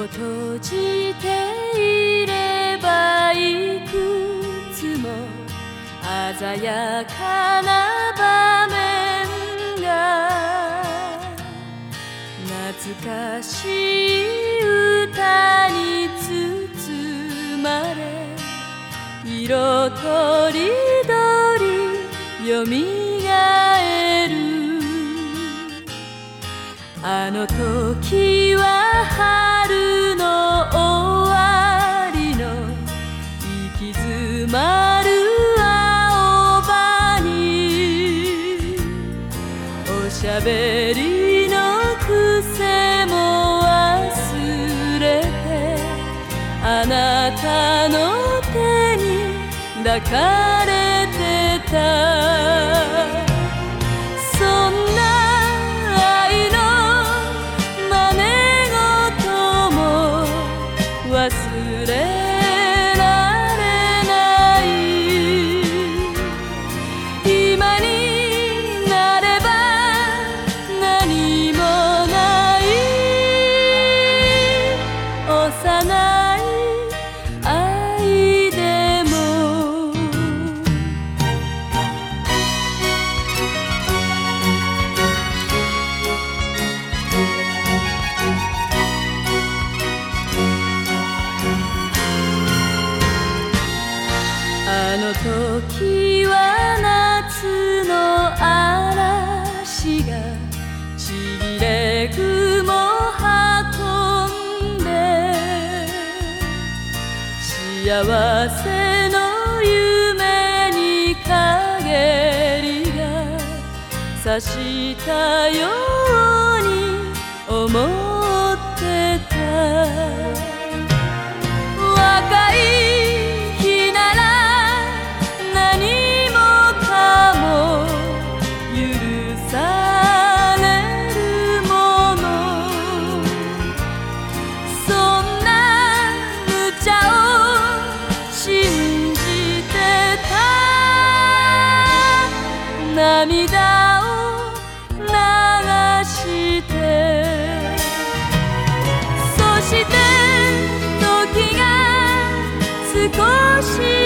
を閉じていればいくつも鮮やかな場面が懐かしい歌に包まれ色とりどりよみがえる。あの時はまる青葉におしゃべりの癖も忘れてあなたの手に抱かれてた。幸せの夢に陰りが差したように思ってた。少し